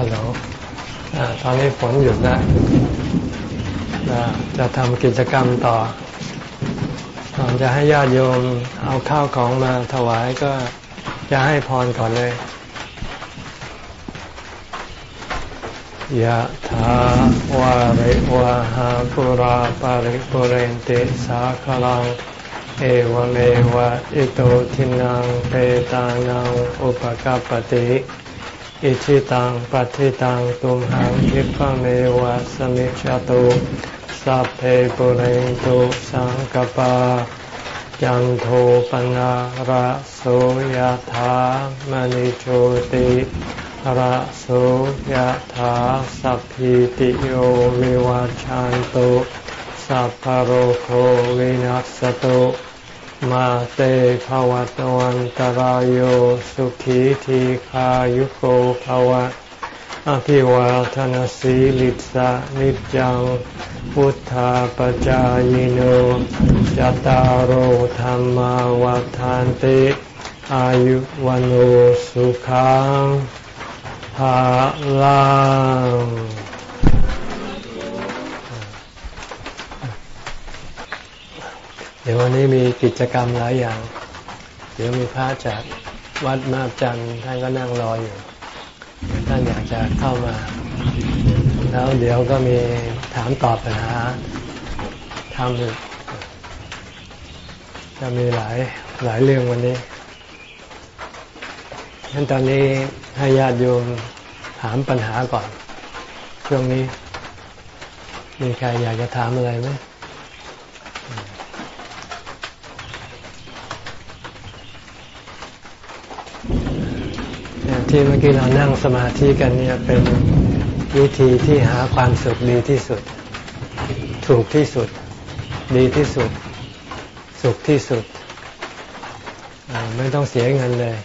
ฮัลโหลตอนนี้ฝนหยุดแล้วจะทำกิจกรรมต่อก่อนจะให้ญาติโยมเอาข้าวของมาถวายก็จะให้พรก่อนเลยยะถาวาริวะหาปุราปาริปุเรนติสาคลัง เอวเมวะอิโตทินังเปตานังอุปกาปติ อิชิตังปัฏิตังตุมหังคิปะเมวะสมิจฉตุสัพเพปุเรนตุสังกปาจันโทปนะระโสยธามณิโชติระโสยธาสัพพิติโยวิวัจจันตุสัพพโรโควินัสตุ มาเตภวัตวันตารโยสุขีทีขายุโกภวะ อภิวาทนสีลิสะนิจังพุทธาปจายโนจตารโหธรรมวาทานติอายุวันโอสุขังภาลัง ดี๋ยววันนี้มีกิจกรรมหลายอย่าง เดี๋ยวมีพระจากวัดมาบจันท่านก็นั่งรออยู่ ท่านอยากจะเข้ามา แล้วเดี๋ยวก็มีถามตอบปัญหาทำอยู่จะมีหลายหลายเรื่องวันนี้ฉันตอนนี้ให้ญาติโยมถามปัญหาก่อน ช่วงนี้ มีใครอยากจะถามอะไรไหม ที่เมื่อกี้เรานั่งสมาธิกันเนี่ยเป็นวิธีที่หาความสุขดีที่สุด ถูกที่สุด ดีที่สุด สุขที่สุด ไม่ต้องเสียเงินเลย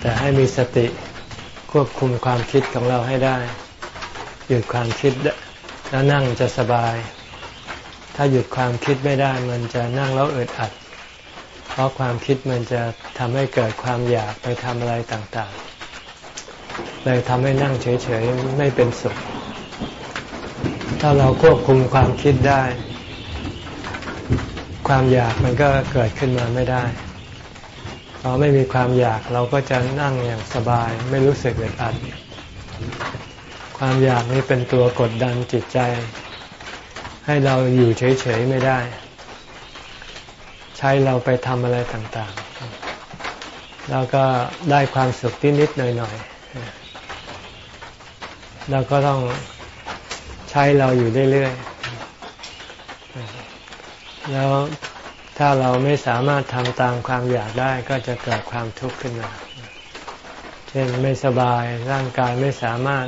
แต่ให้มีสติควบคุมความคิดของเราให้ได้ หยุดความคิดแล้วนั่งจะสบาย ถ้าหยุดความคิดไม่ได้มันจะนั่งแล้วอึดอัด ราะความคิดมันจะทำให้เกิดความอยากไปทำอะไรต่างๆ เลยทำให้นั่งเฉยๆไม่เป็นสุข ถ้าเราควบคุมความคิดได้ ความอยากมันก็เกิดขึ้นมาไม่ได้พอไม่มีความอยากเราก็จะนั่งอย่างสบาย ไม่รู้สึกอึดอัด ความอยากนี้เป็นตัวกดดันจิตใจ ให้เราอยู่เฉยๆไม่ได้ ใช้เราไปทำอะไรต่างๆ แล้วก็ได้ความสุขที่นิดหน่อยๆเราก็ต้องใช้เราอยู่เรื่อยๆ แล้วถ้าเราไม่สามารถทำตามความอยากได้ก็จะเกิดความทุกข์ขึ้นมา เช่นไม่สบายร่างกายไม่สามารถ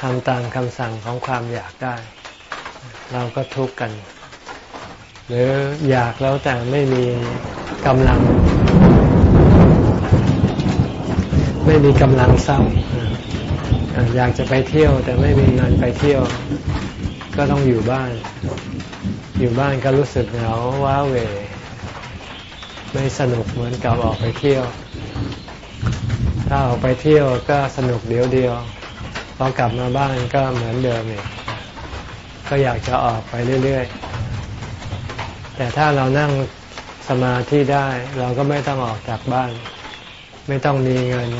ทำตามคำสั่งของความอยากได้ เราก็ทุกข์กัน หรืออยากแล้วแต่ไม่มีกำลัง ไม่มีกำลังทรัพย์อยากจะไปเที่ยวแต่ไม่มีเงินไปเที่ยว ก็ต้องอยู่บ้าน อยู่บ้านก็รู้สึกเหงาว้าเหวไม่สนุกเหมือนกับออกไปเที่ยว ถ้าออกไปเที่ยวก็สนุกเดียวเดียวพอกลับมาบ้านก็เหมือนเดิมอีกก็อยากจะออกไปเรื่อยๆ แต่ถ้าเรานั่งสมาธิได้ เราก็ไม่ต้องออกจากบ้าน ไม่ต้องมีเงิน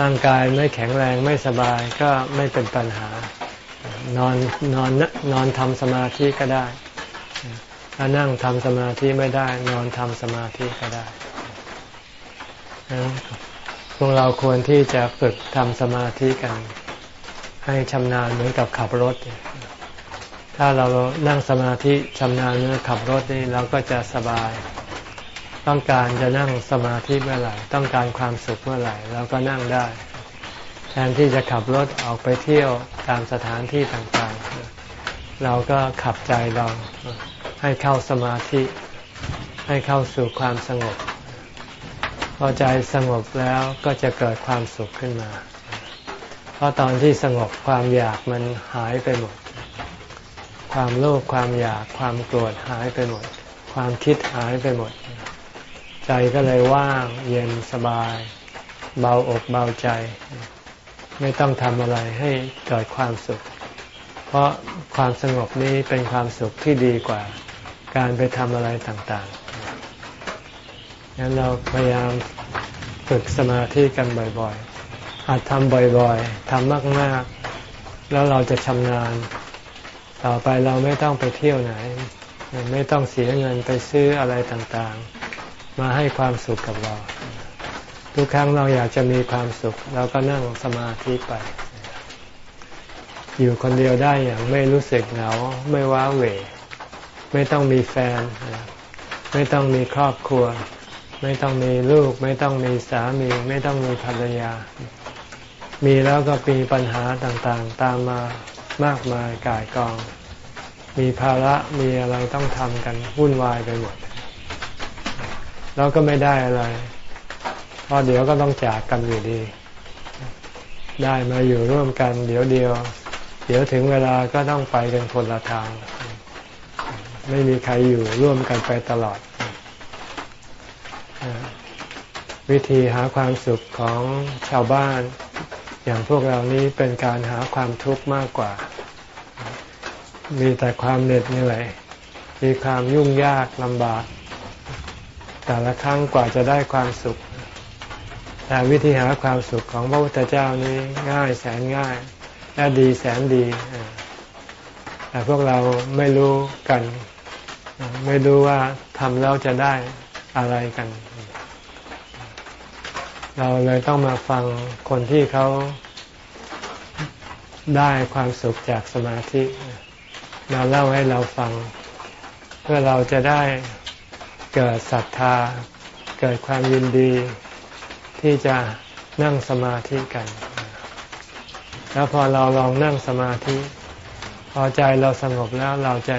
ร่างกายไม่แข็งแรงไม่สบายก็ไม่เป็นปัญหานอนนอนนอนทำสมาธิก็ได้ถ้านั่งทำสมาธิไม่ได้ นอนทำสมาธิก็ได้พวกเราควรที่จะฝึกทำสมาธิกัน ให้ชำนาญเหมือนกับขับรถ ถ้าเรานั่งสมาธิชำนาญเมื่อขับรถนี่เราก็จะสบาย ต้องการจะนั่งสมาธิเมื่อไหร่ ต้องการความสุขเมื่อไหร่เราก็นั่งได้ แทนที่จะขับรถออกไปเที่ยวตามสถานที่ต่างๆ เราก็ขับใจเราให้เข้าสมาธิ ให้เข้าสู่ความสงบ พอใจสงบแล้วก็จะเกิดความสุขขึ้นมา เพราะตอนที่สงบความอยากมันหายไปหมด ความโลภความอยากความโกรธหายไปหมด ความคิดหายไปหมด ใจก็เลยว่างเย็นสบาย เบาอกเบาใจ ไม่ต้องทำอะไรให้เกิดความสุข เพราะความสงบนี้เป็นความสุขที่ดีกว่า การไปทำอะไรต่างๆงั้นเราพยายามฝึกสมาธิกันบ่อยๆอาจทำบ่อยๆทำมากๆ แล้วเราจะชำนาญ ต่อไปเราไม่ต้องไปเที่ยวไหน ไม่ต้องเสียเงินไปซื้ออะไรต่างๆ มาให้ความสุขกับเรา ทุกครั้งเราอยากจะมีความสุข เราก็นั่งสมาธิไป อยู่คนเดียวได้อย่างไม่รู้สึกเหงาไม่ว้าเหวไม่ต้องมีแฟน ไม่ต้องมีครอบครัว ไม่ต้องมีลูก ไม่ต้องมีสามี ไม่ต้องมีภรรยา มีแล้วก็มีปัญหาต่างๆ ตามมา มากมายกายกอง มีภาระมีอะไรต้องทำกันวุ่นวายไปหมด แล้วก็ไม่ได้อะไร เพราะเดี๋ยวก็ต้องจากกันอยู่ดี ได้มาอยู่ร่วมกัน เดี๋ยวเดียว เดี๋ยวถึงเวลาก็ต้องไปกันคนละทาง ไม่มีใครอยู่ร่วมกันไปตลอด วิธีหาความสุขของชาวบ้าน อย่างพวกเรานี้เป็นการหาความทุกข์มากกว่า มีแต่ความเหน็ดเหนื่อย มีความยุ่งยากลำบาก แต่ละครั้งกว่าจะได้ความสุข แต่วิธีหาความสุขของพระพุทธเจ้านี้ง่ายแสนง่าย และดีแสนดี แต่พวกเราไม่รู้กัน ไม่รู้ว่าทำแล้วจะได้อะไรกัน เราเลยต้องมาฟังคนที่เขาได้ความสุขจากสมาธิมาเล่าให้เราฟัง เพื่อเราจะได้เกิดศรัทธา เกิดความยินดี ที่จะนั่งสมาธิกัน แล้วพอเราลองนั่งสมาธิ พอใจเราสงบแล้วเราจะ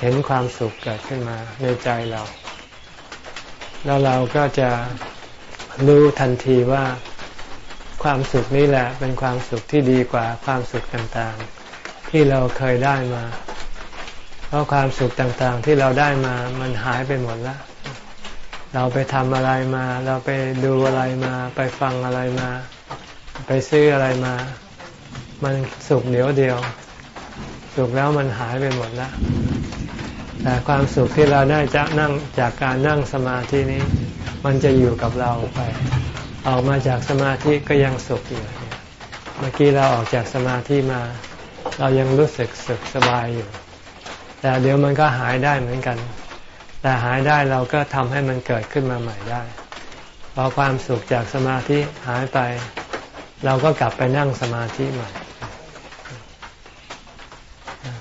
เห็นความสุขเกิดขึ้นมาในใจเรา แล้วเราก็จะ รู้ทันทีว่าความสุขนี้แหละเป็นความสุขที่ดีกว่าความสุขต่างๆ ที่เราเคยได้มา เพราะความสุขต่างๆที่เราได้มามันหายไปหมดแล้วเราไปทำอะไรมา เราไปดูอะไรมา ไปฟังอะไรมา ไปซื้ออะไรมา มันสุขเดียวเดียว สุขแล้วมันหายไปหมดแล้วแต่ความสุขที่เราได้จากนั่งจากการนั่งสมาธินี้ มันจะอยู่กับเราไป ออกมาจากสมาธิก็ยังสุขอยู่ เมื่อกี้เราออกจากสมาธิมา เรายังรู้สึกสุขสบายอยู่ แต่เดี๋ยวมันก็หายได้เหมือนกัน แต่หายได้เราก็ทำให้มันเกิดขึ้นมาใหม่ได้ พอความสุขจากสมาธิหายไป เราก็กลับไปนั่งสมาธิใหม่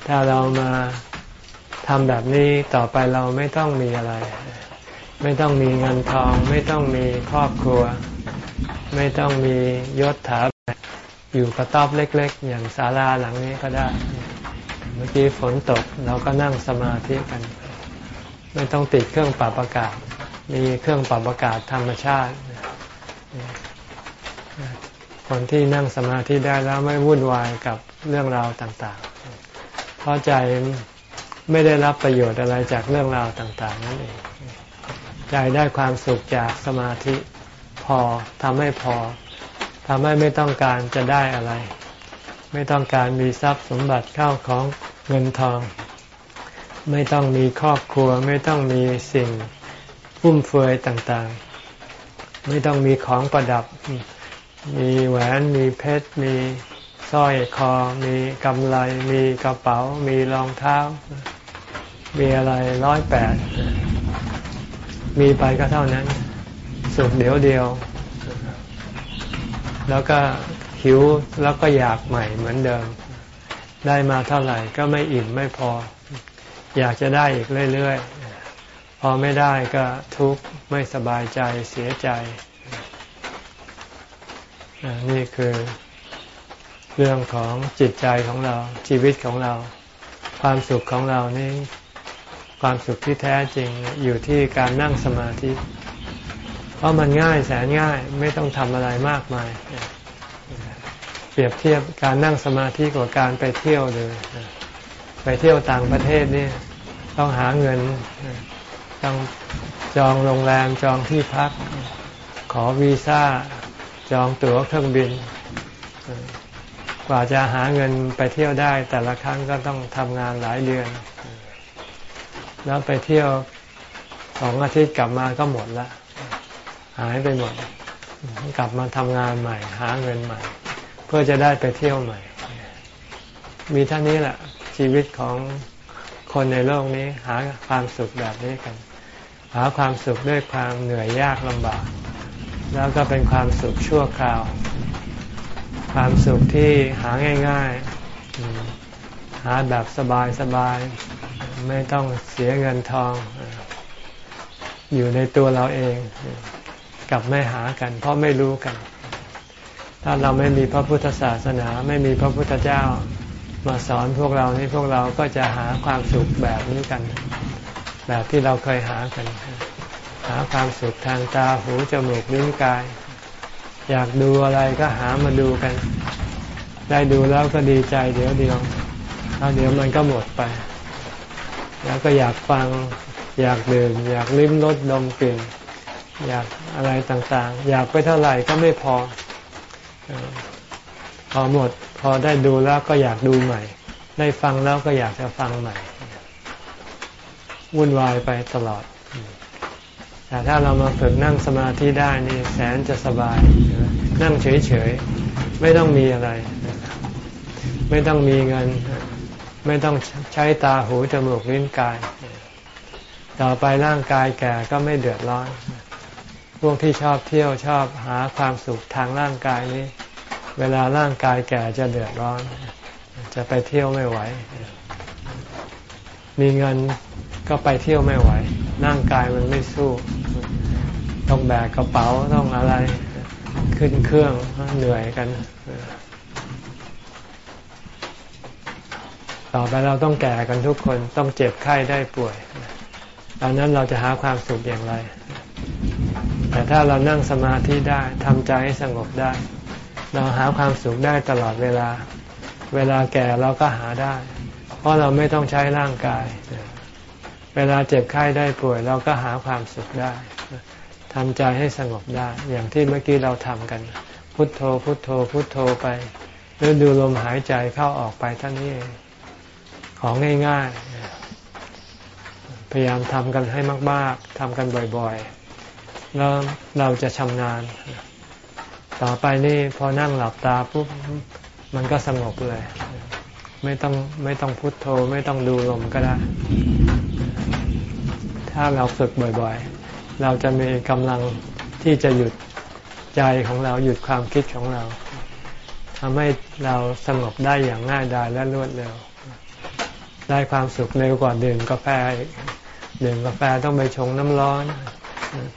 ถ้าเรามาทำแบบนี้ต่อไปเราไม่ต้องมีอะไร ไม่ต้องมีเงินทอง ไม่ต้องมีครอบครัว ไม่ต้องมียศถาอยู่กระต๊อบเล็ก ๆ อย่างศาลาหลังนี้ก็ได้ เมื่อกี้ฝนตกเราก็นั่งสมาธิกัน ไม่ต้องติดเครื่องปรับอากาศ มีเครื่องปรับอากาศธรรมชาติ คนที่นั่งสมาธิได้แล้วไม่วุ่นวายกับเรื่องราวต่างๆ เพราะใจไม่ได้รับประโยชน์อะไรจากเรื่องราวต่าง ๆ นั่นเอง ใจได้ความสุขจากสมาธิพอทำให้พอทำให้ไม่ต้องการจะได้อะไร ไม่ต้องการมีทรัพย์สมบัติเข้าของเงินทอง ไม่ต้องมีครอบครัว ไม่ต้องมีสิ่งฟุ่มเฟือยต่างๆ ไม่ต้องมีของประดับ มีแหวนมีเพชร มีสร้อยคอ มีกำไล มีกระเป๋า มีรองเท้า มีอะไรร้อยแปด มีไปก็เท่านั้น สุขเดียวเดียว แล้วก็หิวแล้วก็อยากใหม่เหมือนเดิม ได้มาเท่าไหร่ก็ไม่อิ่มไม่พอ อยากจะได้อีกเรื่อยๆ พอไม่ได้ก็ทุกข์ไม่สบายใจเสียใจ นี่คือ เรื่องของจิตใจของเราชีวิตของเรา ความสุขของเรานี่ ความสุขที่แท้จริงอยู่ที่การนั่งสมาธิ เพราะมันง่ายแสนง่ายไม่ต้องทำอะไรมากมาย เปรียบเทียบการนั่งสมาธิกับการไปเที่ยวเลย ไปเที่ยวต่างประเทศนี่ต้องหาเงิน ต้องจองโรงแรมจองที่พัก ขอวีซ่า จองตั๋วเครื่องบิน กว่าจะหาเงินไปเที่ยวได้ แต่ละครั้งก็ต้องทำงานหลายเดือน แล้วไปเที่ยวสองอาทิตย์กลับมาก็หมดละหายไปหมด กลับมาทำงานใหม่ หาเงินใหม่ เพื่อจะได้ไปเที่ยวใหม่ มีเท่านี้แหละ ชีวิตของคนในโลกนี้หาความสุขแบบนี้กัน หาความสุขด้วยความเหนื่อยยากลำบาก แล้วก็เป็นความสุขชั่วคราว ความสุขที่หาง่าย ๆ หาแบบสบายๆ ไม่ต้องเสียเงินทอง อยู่ในตัวเราเองกับไม่หากัน เพราะไม่รู้กัน ถ้าเราไม่มีพระพุทธศาสนา ไม่มีพระพุทธเจ้ามาสอนพวกเรานี่พวกเราก็จะหาความสุขแบบนี้กัน แบบที่เราเคยหากัน หาความสุขทางตาหูจมูกลิ้นกาย อยากดูอะไรก็หามาดูกัน ได้ดูแล้วก็ดีใจเดี๋ยวเดียวแล้วเดี๋ยวมันก็หมดไป แล้วก็อยากฟัง อยากดื่ม อยากลิ้มรสดมกลิ่น อยากอะไรต่างๆ อยากไปเท่าไหร่ก็ไม่พอ พอหมด พอได้ดูแล้วก็อยากดูใหม่ ได้ฟังแล้วก็อยากจะฟังใหม่ วุ่นวายไปตลอด แต่ถ้าเรามาฝึกนั่งสมาธิได้นี่แสนจะสบาย นั่งเฉยๆ ไม่ต้องมีอะไร ไม่ต้องมีเงิน ไม่ต้องใช้ตาหูจมูกลิ้นกาย ต่อไปร่างกายแก่ก็ไม่เดือดร้อน พวกที่ชอบเที่ยวชอบหาความสุขทางร่างกายนี้ เวลาร่างกายแก่จะเดือดร้อน จะไปเที่ยวไม่ไหว มีเงินก็ไปเที่ยวไม่ไหว ร่างกายมันไม่สู้ ต้องแบกกระเป๋าต้องอะไร ขึ้นเครื่องเหนื่อยกัน ต่อไปเราต้องแก่กันทุกคนต้องเจ็บไข้ได้ป่วยตอนนั้นเราจะหาความสุขอย่างไร แต่ถ้าเรานั่งสมาธิได้ทำใจให้สงบได้ เราหาความสุขได้ตลอดเวลา เวลาแก่เราก็หาได้ เพราะเราไม่ต้องใช้ร่างกาย เวลาเจ็บไข้ได้ป่วย เราก็หาความสุขได้ทำใจให้สงบได้ อย่างที่เมื่อกี้เราทำกัน พุทโธพุทโธพุทโธไปหรือดูลมหายใจเข้าออกไปท่านนี้ ของง่ายๆ พยายามทำกันให้มาก ๆทำกันบ่อยๆ แล้วเราจะชำนาญ ต่อไปนี่พอนั่งหลับตาปุ๊บมันก็สงบเลย ไม่ต้องไม่ต้องพุโทโธไม่ต้องดูลมก็ได้ ถ้าเราฝึกบ่อยๆ เราจะมีกำลังที่จะหยุดใจของเราหยุดความคิดของเราทำให้เราสงบได้อย่างง่ายดายและรวดเร็ว ได้ความสุขเร็วกว่าดื่มกาแฟดื่มกาแฟต้องไปชงน้ำร้อน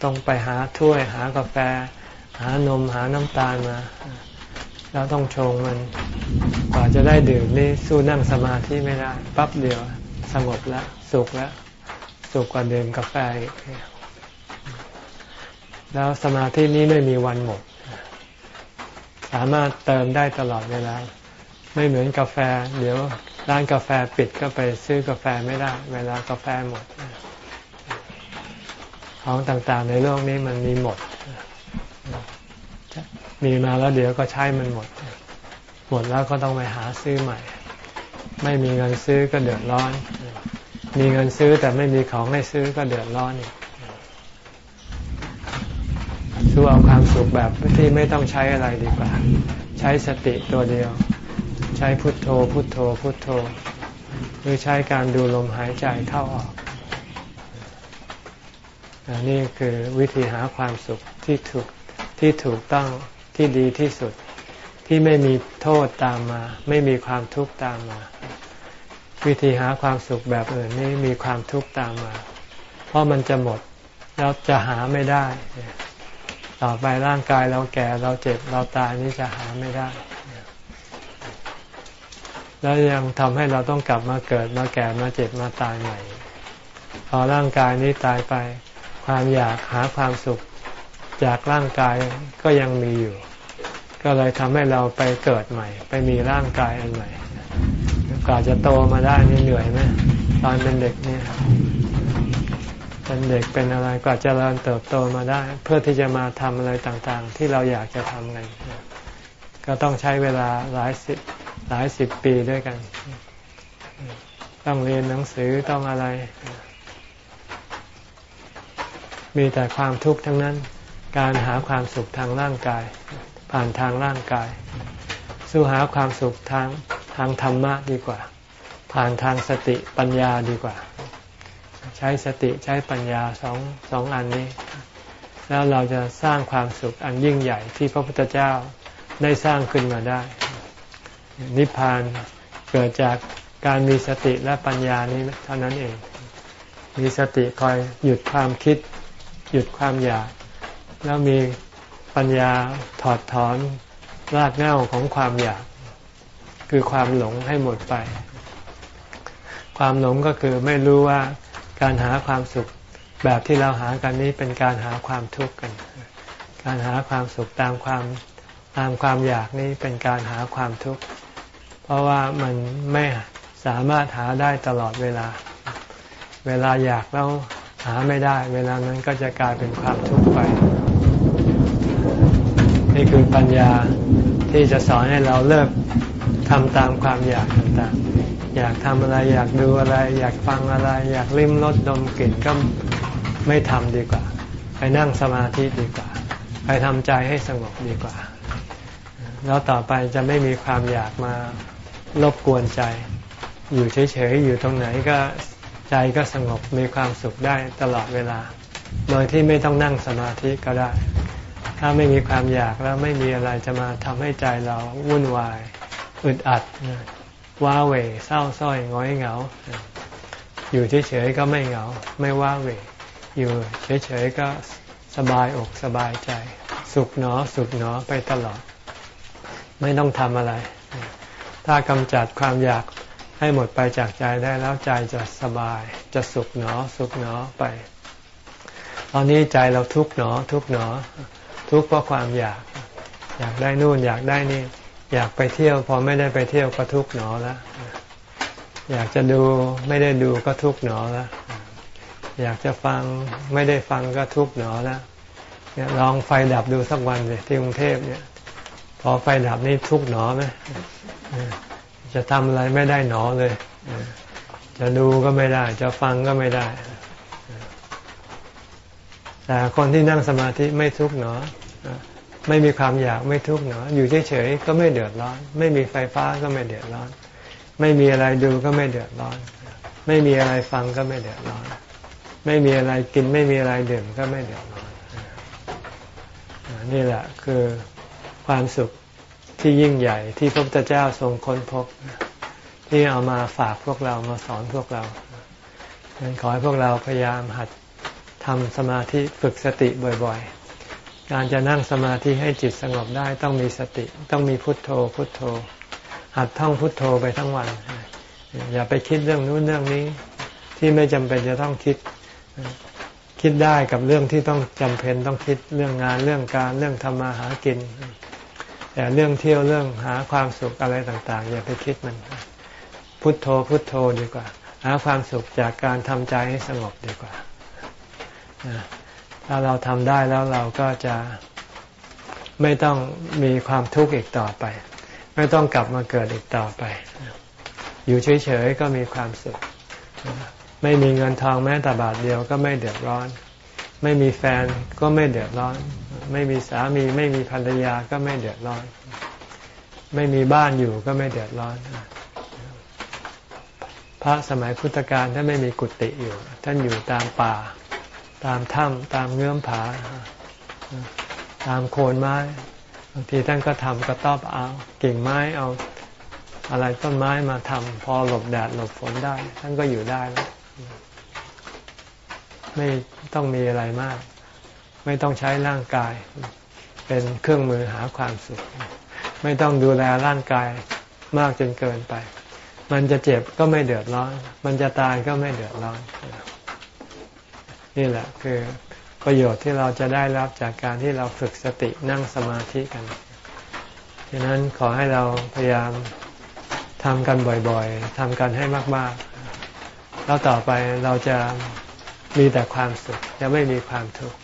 ต้องไปหาถ้วยหากาแฟ หานมหาน้ำตาลมาแล้วต้องชงมันกว่าจะได้ดื่มนี่สู้นั่งสมาธิไม่ได้ปั๊บเดียวสงบแล้วสุขแล้วสุขกว่าดื่มกาแฟแล้วสมาธินี้ไม่มีวันหมด สามารถเติมได้ตลอดเวลา ไม่เหมือนกาแฟ เดี๋ยว ร้านกาแฟปิดก็ไปซื้อกาแฟไม่ได้ เวลากาแฟหมด ของต่างๆในโลกนี้มันมีหมด มีมาแล้วเดี๋ยวก็ใช้มันหมด หมดแล้วก็ต้องไปหาซื้อใหม่ ไม่มีเงินซื้อก็เดือดร้อน มีเงินซื้อแต่ไม่มีของให้ซื้อก็เดือดร้อนอีกสู้เอาความสุขแบบที่ไม่ต้องใช้อะไรดีกว่า ใช้สติตัวเดียว ใช้พุทโธ พุทโธ พุทโธ หรือใช้การดูลมหายใจเข้าออกนี่คือวิธีหาความสุขที่ถูกที่ถูกต้องที่ดีที่สุด ที่ไม่มีโทษตามมา ไม่มีความทุกข์ตามมา วิธีหาความสุขแบบอื่นนี่มีความทุกข์ตามมา เพราะมันจะหมดแล้วจะหาไม่ได้ ต่อไปร่างกายเราแก่เราเจ็บเราตายนี่จะหาไม่ได้ แล้วยังทำให้เราต้องกลับมาเกิดมาแก่มาเจ็บมาตายใหม่ พอร่างกายนี้ตายไป ความอยากหาความสุขจากร่างกายก็ยังมีอยู่ ก็เลยทำให้เราไปเกิดใหม่ ไปมีร่างกายอันใหม่กว่าจะโตมาได้นี่เหนื่อยไหมตอนเป็นเด็กเนี่ยเป็นเด็กเป็นอะไรกว่าจะเริญเติบโตมาได้ เพื่อที่จะมาทำอะไรต่างๆ ที่เราอยากจะทำกันก็ต้องใช้เวลาหลายสิบ หลายสิบปีด้วยกัน ต้องเรียนหนังสือต้องอะไร มีแต่ความทุกข์ทั้งนั้น การหาความสุขทางร่างกาย ผ่านทางร่างกาย สู้หาความสุขทางทางธรรมะดีกว่า ผ่านทางสติปัญญาดีกว่า ใช้สติใช้ปัญญาสองสองอันนี้ แล้วเราจะสร้างความสุขอันยิ่งใหญ่ที่พระพุทธเจ้าได้สร้างขึ้นมาได้ นิพพานเกิดจากการมีสติและปัญญานี้เท่านั้นเอง มีสติคอยหยุดความคิด หยุดความอยาก แล้วมีปัญญาถอดถอนรากเหง้าของความอยาก คือความหลงให้หมดไป ความหลงก็คือไม่รู้ว่าการหาความสุขแบบที่เราหากันนี้เป็นการหาความทุกข์กัน การหาความสุขตามความตามความอยากนี้เป็นการหาความทุกข์ ราะว่ามันไม่สามารถหาได้ตลอดเวลา เวลาอยากแล้วหาไม่ได้ เวลานั้นก็จะกลายเป็นความทุกข์ไป นี่คือปัญญาที่จะสอนให้เราเลิกทำตามความอยากต่างๆ อยากทำอะไรอยากดูอะไร อยากฟังอะไร อยากลิ้มรสดมกลิ่นก็ไม่ทำดีกว่า ไปนั่งสมาธิดีกว่า ไปทำใจให้สงบดีกว่า แล้วต่อไปจะไม่มีความอยากมา รบกวนใจ อยู่เฉยๆอยู่ตรงไหนก็ใจก็สงบมีความสุขได้ตลอดเวลา โดยที่ไม่ต้องนั่งสมาธิก็ได้ ถ้าไม่มีความอยากแล้วไม่มีอะไรจะมาทำให้ใจเราวุ่นวายอึดอัดว้าเหวเศร้าส้อยง้อยเหงา อยู่เฉยๆก็ไม่เหงา ไม่ว้าเหวอยู่เฉยๆก็สบายอกสบายใจ สุขหนอสุขหนอไปตลอด ไม่ต้องทำอะไร ถ้ากำจัดความอยากให้หมดไปจากใจได้แล้วใจจะสบาย จะสุขหนอ สุขหนอไป ตอนนี้ใจเราทุกหนอ ทุกหนอ ทุกเพราะความอยาก อยากได้นู่นอยากได้นี่ อยากไปเที่ยว พอไม่ได้ไปเที่ยวก็ทุกหนอแล้วอยากจะดูไม่ได้ดูก็ทุกหนอแล้วอยากจะฟังไม่ได้ฟังก็ทุกหนอแล้วลองไฟดับดูสักวันเลยที่กรุงเทพเนี่ย พอไฟดับนี่ทุกหนอไหมจะทำอะไรไม่ได้หนอเลย จะดูก็ไม่ได้ จะฟังก็ไม่ได้ แต่คนที่นั่งสมาธิไม่ทุกหนอ ไม่มีความอยากไม่ทุกหนอ อยู่เฉยๆก็ไม่เดือดร้อน ไม่มีไฟฟ้าก็ไม่เดือดร้อน ไม่มีอะไรดูก็ไม่เดือดร้อน ไม่มีอะไรฟังก็ไม่เดือดร้อน ไม่มีอะไรกินไม่มีอะไรดื่มก็ไม่เดือดร้อน นี่แหละคือ ความสุขที่ยิ่งใหญ่ที่พระพุทธเจ้าทรงค้นพบ ที่เอามาฝากพวกเรามาสอนพวกเราดังนั้นขอให้พวกเราพยายามหัดทำสมาธิฝึกสติบ่อยๆ การจะนั่งสมาธิให้จิตสงบได้ต้องมีสติ ต้องมีพุทโธ พุทโธ หัดท่องพุทโธไปทั้งวัน อย่าไปคิดเรื่องนู้นเรื่องนี้ที่ไม่จำเป็นจะต้องคิดคิดได้กับเรื่องที่ต้องจำเป็นต้องคิดเรื่องงานเรื่องการเรื่องทำมาหากิน แต่เรื่องเที่ยวเรื่องหาความสุขอะไรต่างๆ อย่าไปคิดมัน พุทโธพุทโธดีกว่า หาความสุขจากการทำใจให้สงบดีกว่า ถ้าเราทำได้แล้วเราก็จะไม่ต้องมีความทุกข์อีกต่อไป ไม่ต้องกลับมาเกิดอีกต่อไป อยู่เฉยๆก็มีความสุข ไม่มีเงินทองแม้แต่บาทเดียวก็ไม่เดือดร้อน ไม่มีแฟนก็ไม่เดือดร้อน ไม่มีสามีไม่มีภรรยาก็ไม่เดือดร้อน ไม่มีบ้านอยู่ก็ไม่เดือดร้อน พระสมัยพุทธกาลท่านไม่มีกุฏิอยู่ ท่านอยู่ตามป่า ตามถ้ำตามเงื้อมผา ตามโคนไม้บางทีท่านก็ทำกระต๊อบเอากิ่งไม้เอาอะไรต้นไม้มาทำพอหลบแดดหลบฝนได้ ท่านก็อยู่ได้แล้วไม่ต้องมีอะไรมาก ไม่ต้องใช้ร่างกาย เป็นเครื่องมือหาความสุข ไม่ต้องดูแลร่างกายมากจนเกินไป มันจะเจ็บก็ไม่เดือดร้อน มันจะตายก็ไม่เดือดร้อน นี่แหละคือประโยชน์ที่เราจะได้รับจากการที่เราฝึกสตินั่งสมาธิกันดังนั้นขอให้เราพยายามทำกันบ่อยๆ ทำกันให้มากๆ แล้วต่อไปเราจะมีแต่ความสุข จะไม่มีความทุกข์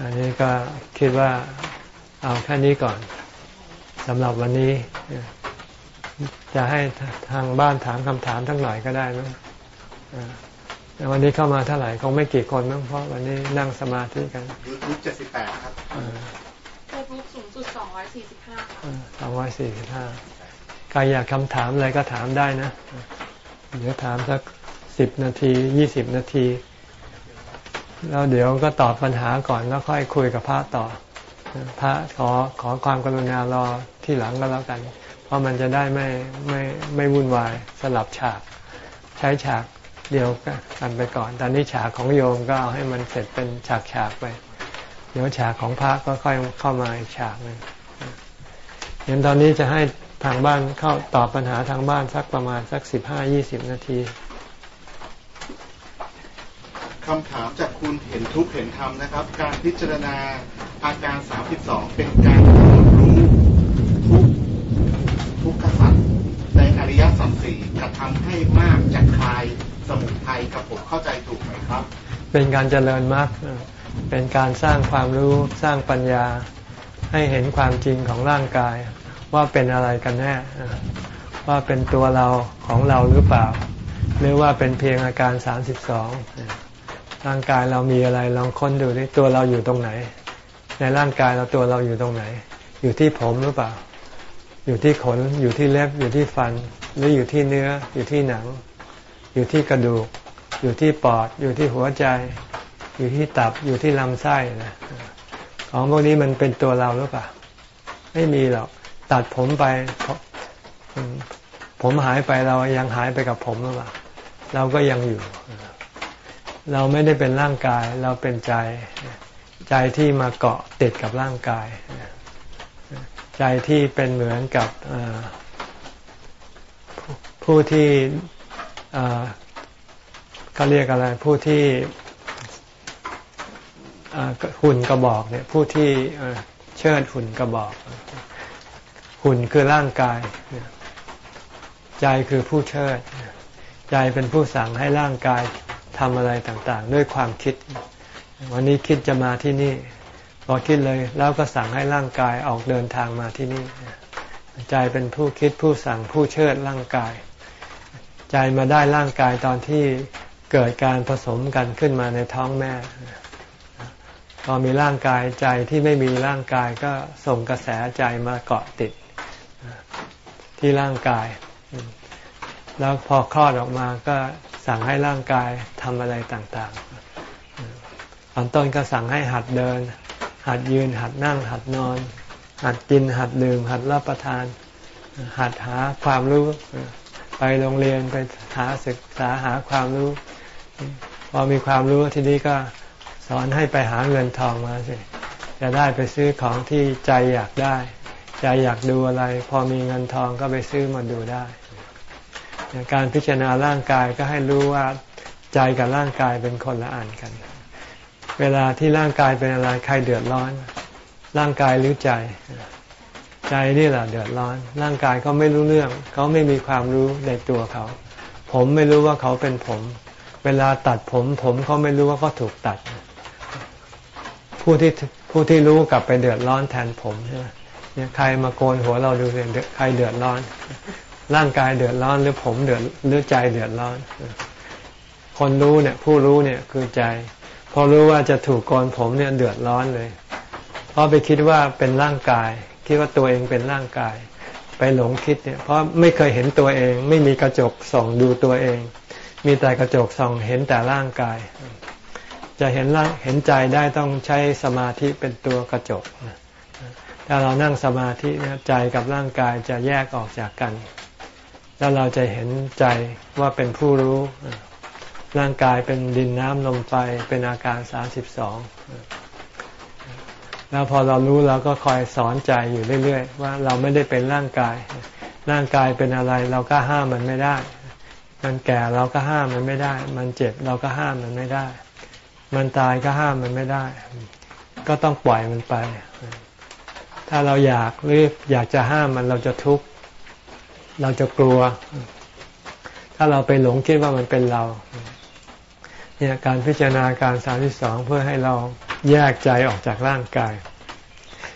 อันนี้ก็คิดว่าเอาแค่นี้ก่อนสำหรับวันนี้ จะให้ทางบ้านถามคำถามทั้งหลายก็ได้นะวันนี้เข้ามาเท่าไหร่คงไม่กี่คนมั้งเพราะวันนี้นั่งสมาธิกันยูทูบเจ็ดสิบแปดครับเฟซบุ๊กสูงสุดสองร้อยสี่สิบห้าสองร้อยสี่สิบห้าใครอยากคำถามอะไรก็ถามได้นะ เดี๋ยวถามสักสิบนาทียี่สิบนาที แล้วเดี๋ยวก็ตอบปัญหาก่อนแล้วค่อยคุยกับพระต่อ พระขอขอความกรุณารอที่หลังก็แล้วกัน เพราะมันจะได้ไม่ไม่ไม่วุ่นวายสลับฉาก ใช้ฉากเดียวกันไปก่อน ตอนนี้ฉากของโยมก็เอาให้มันเสร็จเป็นฉากฉากไป เดี๋ยวฉากของพระก็ค่อยเข้ามาอีกฉากหนึ่งอย่างตอนนี้จะให้ทางบ้านเข้าตอบปัญหาทางบ้านสักประมาณสักสิบห้ายี่สิบนาที คำถามจากคุณเห็นทุกเห็นธรรมนะครับ การพิจารณาอาการสามสิบสองเป็นการรู้ทุกทุกขสัตว์ในอริยสัจสี่กระทำให้มากจากคลายสมุทัยกับผมเข้าใจถูกไหมครับ เป็นการเจริญมรรคเป็นการสร้างความรู้สร้างปัญญาให้เห็นความจริงของร่างกาย ว่าเป็นอะไรกันแน่ว่าเป็นตัวเราของเราหรือเปล่า หรือว่าเป็นเพียงอาการสามสิบสอง ร่างกายเรามีอะไรลองค้นดูที่ตัวเราอยู่ตรงไหน ในร่างกายเราตัวเราอยู่ตรงไหน อยู่ที่ผมหรือเปล่า อยู่ที่ขนอยู่ที่เล็บอยู่ที่ฟัน หรืออยู่ที่เนื้อ อยู่ที่หนัง อยู่ที่กระดูก อยู่ที่ปอด อยู่ที่หัวใจ อยู่ที่ตับอยู่ที่ลำไส้นะของพวกนี้มันเป็นตัวเราหรือเปล่า ไม่มีหรอกตัดผมไปผมหายไปเรายังหายไปกับผมหรือเปล่า เราก็ยังอยู่ เราไม่ได้เป็นร่างกายเราเป็นใจ ใจที่มาเกาะติดกับร่างกาย ใจที่เป็นเหมือนกับผู้ที่เขาเรียกอะไรผู้ที่หุ่นกระบอกเนี่ยผู้ที่เชิดหุ่นกระบอก หุ่นคือร่างกาย ใจคือผู้เชิด ใจเป็นผู้สั่งให้ร่างกาย ทำอะไรต่างๆ ด้วยความคิด วันนี้คิดจะมาที่นี่พอคิดเลยแล้วก็สั่งให้ร่างกายออกเดินทางมาที่นี่ ใจเป็นผู้คิดผู้สั่งผู้เชิดร่างกาย ใจมาได้ร่างกายตอนที่เกิดการผสมกันขึ้นมาในท้องแม่พอมีร่างกายใจที่ไม่มีร่างกายก็ส่งกระแสใจมาเกาะติดที่ร่างกาย แล้วพอคลอดออกมาก็ สั่งให้ร่างกายทำอะไรต่างๆตอนต้นก็สั่งให้หัดเดิน หัดยืน หัดนั่ง หัดนอน หัดกิน หัดดื่ม หัดรับประทาน หัดหาความรู้ ไปโรงเรียนไปหาศึกษาหาความรู้ พอมีความรู้ทีนี้ก็สอนให้ไปหาเงินทองมาสิจะได้ไปซื้อของที่ใจอยากได้ ใจอยากดูอะไร พอมีเงินทองก็ไปซื้อมาดูได้ การพิจารณาร่างกายก็ให้รู้ว่าใจกับร่างกายเป็นคนละอันกัน เวลาที่ร่างกายเป็นอะไรใครเดือดร้อน ร่างกายหรือใจ ใจนี่แหละเดือดร้อน ร่างกายเขาไม่รู้เรื่อง เขาไม่มีความรู้ในตัวเขา ผมไม่รู้ว่าเขาเป็นผม เวลาตัดผมผมเขาไม่รู้ว่าเขาถูกตัด ผู้ที่ผู้ที่รู้กลับไปเดือดร้อนแทนผมใช่ไหมเนี่ยใครมาโกนหัวเราดูเสียใครเดือดร้อน ร่างกายเดือดร้อนหรือผมเดือดหรือใจเดือดร้อน คนรู้เนี่ย ผู้รู้เนี่ยคือใจ พอรู้ว่าจะถูกกนผมเนี่ยเดือดร้อนเลย เพราะไปคิดว่าเป็นร่างกาย คิดว่าตัวเองเป็นร่างกาย ไปหลงคิดเนี่ย เพราะไม่เคยเห็นตัวเอง ไม่มีกระจกส่องดูตัวเอง มีแต่กระจกส่องเห็นแต่ร่างกาย จะเห็นร่างเห็นใจได้ต้องใช้สมาธิเป็นตัวกระจกถ้าเรานั่งสมาธิใจกับร่างกายจะแยกออกจากกัน แล้วเราจะเห็นใจว่าเป็นผู้รู้ ร่างกายเป็นดินน้ำลมไฟเป็นอาการสามสิบสองแล้วพอเรารู้เราก็คอยสอนใจอยู่เรื่อยๆ ว่าเราไม่ได้เป็นร่างกาย ร่างกายเป็นอะไรเราก็ห้ามมันไม่ได้ มันแก่เราก็ห้ามมันไม่ได้ มันเจ็บเราก็ห้ามมันไม่ได้ มันตายก็ห้ามมันไม่ได้ ก็ต้องปล่อยมันไป ถ้าเราอยากหรืออยากจะห้ามมันเราจะทุกข์ เราจะกลัว ถ้าเราไปหลงคิดว่ามันเป็นเราเนี่ยการพิจารณาการสามที่สองเพื่อให้เราแยกใจออกจากร่างกาย